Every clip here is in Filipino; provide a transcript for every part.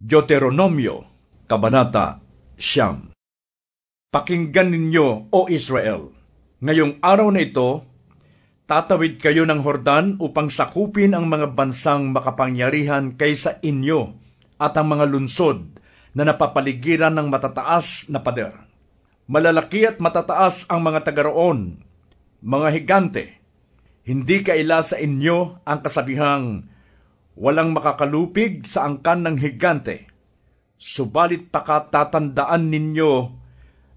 Deuteronomio, Kabanata Siyam Pakinggan ninyo, O Israel, ngayong araw na ito, tatawid kayo ng Hordan upang sakupin ang mga bansang makapangyarihan kaysa inyo at ang mga lunsod na napapaligiran ng matataas na pader. Malalaki at matataas ang mga tagaroon, mga higante. Hindi kaila sa inyo ang kasabihang Walang makakalupig sa angkan ng higante. Subalit pakatatandaan ninyo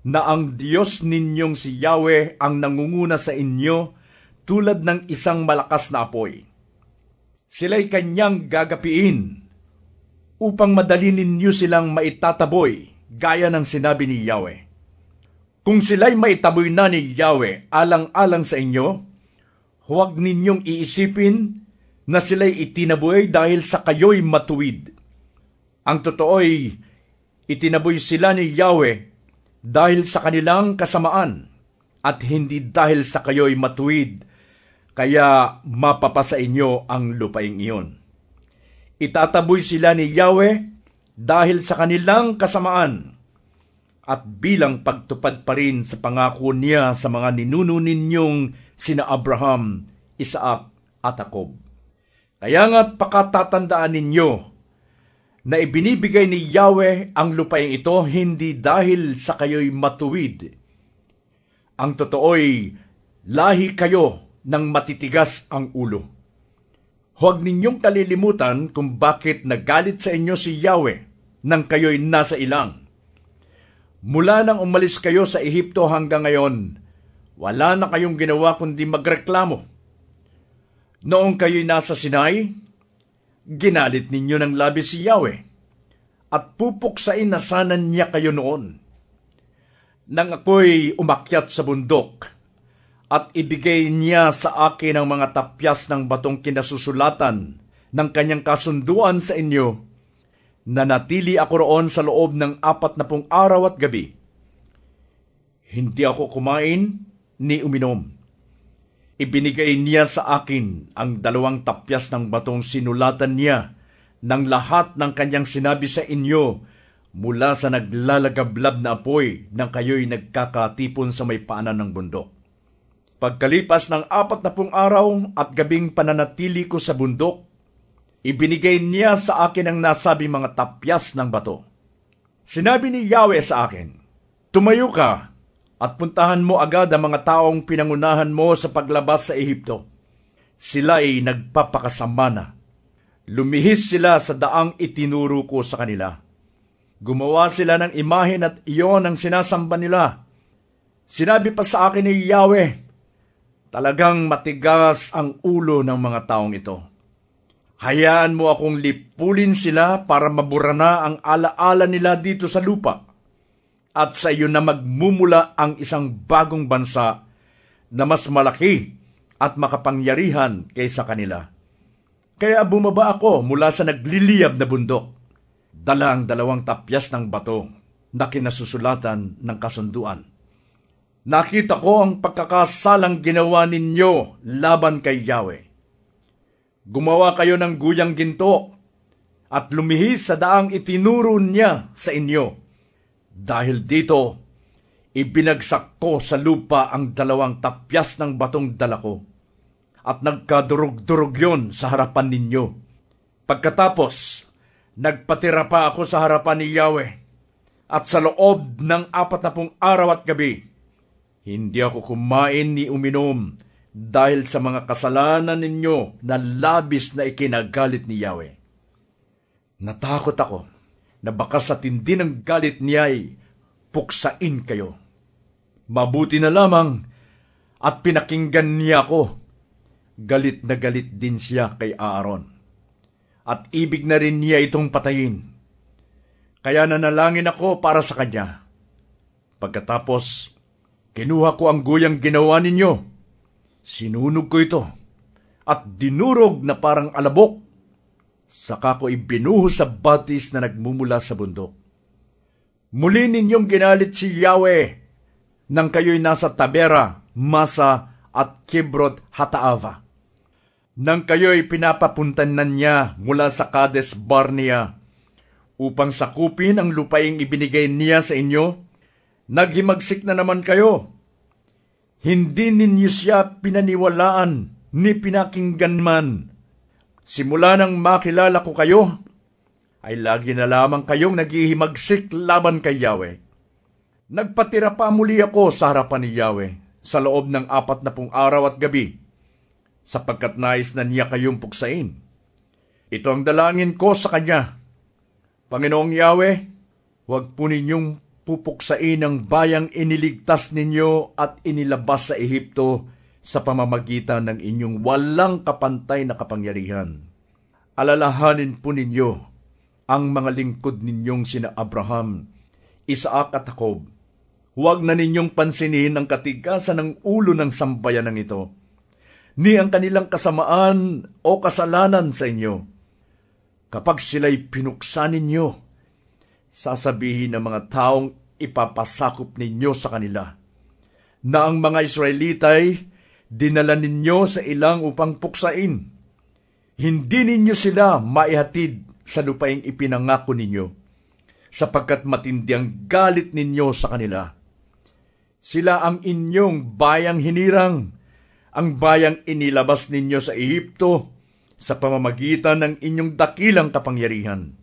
na ang Diyos ninyong si Yahweh ang nangunguna sa inyo tulad ng isang malakas na apoy. Sila'y kanyang gagapiin upang madali ninyo silang maitataboy gaya ng sinabi ni Yahweh. Kung sila'y maitaboy na ni Yahweh alang-alang sa inyo, huwag ninyong iisipin na sila'y itinaboy dahil sa kayo'y matuwid. Ang totoo'y itinaboy sila ni Yahweh dahil sa kanilang kasamaan at hindi dahil sa kayo'y matuwid, kaya mapapasa inyo ang lupaing iyon. Itataboy sila ni Yahweh dahil sa kanilang kasamaan at bilang pagtupad pa rin sa pangako niya sa mga ninuno ninyong sina Abraham, Isaac at Jacob. Kaya nga't pakatatandaan ninyo na ibinibigay ni Yahweh ang lupaing ito hindi dahil sa kayo'y matuwid. Ang totoo'y lahi kayo ng matitigas ang ulo. Huwag ninyong kalilimutan kung bakit nagalit sa inyo si Yahweh nang kayo'y nasa ilang. Mula nang umalis kayo sa Ehipto hanggang ngayon, wala na kayong ginawa kundi magreklamo Noong kayo'y nasa Sinai, ginalit ninyo ng labis si Yahweh, at pupuksain na sana niya kayo noon. Nang ako'y umakyat sa bundok, at ibigay niya sa akin ang mga tapyas ng batong kinasusulatan ng kanyang kasunduan sa inyo, na natili ako roon sa loob ng apat na pong araw at gabi. Hindi ako kumain ni uminom Ibinigay niya sa akin ang dalawang tapyas ng batong sinulatan niya ng lahat ng kanyang sinabi sa inyo mula sa naglalagablab na apoy nang kayo'y nagkakatipon sa may paanan ng bundok. Pagkalipas ng apat na pung araw at gabing pananatili ko sa bundok, ibinigay niya sa akin ang nasabi mga tapyas ng bato. Sinabi ni Yahweh sa akin, Tumayo ka at puntahan mo agad ang mga taong pinangunahan mo sa paglabas sa Ehipto. Sila ay nagpapakasama na. Lumihis sila sa daang itinuro ko sa kanila. Gumawa sila ng imahen at iyon ang sinasamba nila. Sinabi pa sa akin ni Yahweh, talagang matigas ang ulo ng mga taong ito. Hayaan mo akong lipulin sila para mabura na ang alaala nila dito sa lupa at sa iyo na magmumula ang isang bagong bansa na mas malaki at makapangyarihan kaysa kanila. Kaya bumaba ako mula sa nagliliyab na bundok. Dala ang dalawang tapyas ng bato na kinasusulatan ng kasunduan. Nakita ko ang pagkakasalang ginawa ninyo laban kay Yahweh. Gumawa kayo ng guyang ginto at lumihis sa daang itinuro niya sa inyo dahil dito, ibinagsak ko sa lupa ang dalawang tapyas ng batong dala ko. At nagkadurog-durog yon sa harapan ninyo. Pagkatapos, nagpatira pa ako sa harapan ni Yahweh. At sa loob ng apat na pong araw at gabi, hindi ako kumain ni uminom dahil sa mga kasalanan ninyo na labis na ikinagalit ni Yahweh. Natakot ako na baka sa tindi ng galit niya ay puksain kayo. Mabuti na lamang at pinakinggan niya ako. Galit na galit din siya kay Aaron. At ibig na rin niya itong patayin. Kaya nanalangin ako para sa kanya. Pagkatapos, kinuha ko ang guyang ginawa ninyo. Sinunog ko ito at dinurog na parang alabok Saka ko ibinuho sa batis na nagmumula sa bundok. Muli ninyong ginalit si Yahweh nang kayo'y nasa Tabera, Masa at Kibrot Hataava. Nang kayo'y pinapapuntan na niya mula sa Kades Barnea upang sakupin ang lupaing ibinigay niya sa inyo, naghimagsik na naman kayo. Hindi ninyo siya pinaniwalaan ni pinakinggan man. Simula nang makilala ko kayo, ay lagi na lamang kayong naghihimagsik laban kay Yahweh. Nagpatira pa muli ako sa harapan ni Yahweh sa loob ng apat na pung araw at gabi, sapagkat nais na niya kayong puksain. Ito ang dalangin ko sa Kanya. Panginoong Yahweh, huwag po ninyong pupuksain ang bayang iniligtas ninyo at inilabas sa Ehipto sa pamamagitan ng inyong walang kapantay na kapangyarihan. Alalahanin po ninyo ang mga lingkod ninyong sina Abraham, Isaac at Jacob. Huwag na ninyong pansinin ang katigasan ng ulo ng sambayanang ito, ni ang kanilang kasamaan o kasalanan sa inyo. Kapag sila'y pinuksan ninyo, sasabihin ng mga taong ipapasakop ninyo sa kanila, na ang mga Israelitay dinala ninyo sa ilang upang puksain. Hindi ninyo sila maihatid sa lupaing ipinangako ninyo, sapagkat matindi ang galit ninyo sa kanila. Sila ang inyong bayang hinirang, ang bayang inilabas ninyo sa Ehipto sa pamamagitan ng inyong dakilang kapangyarihan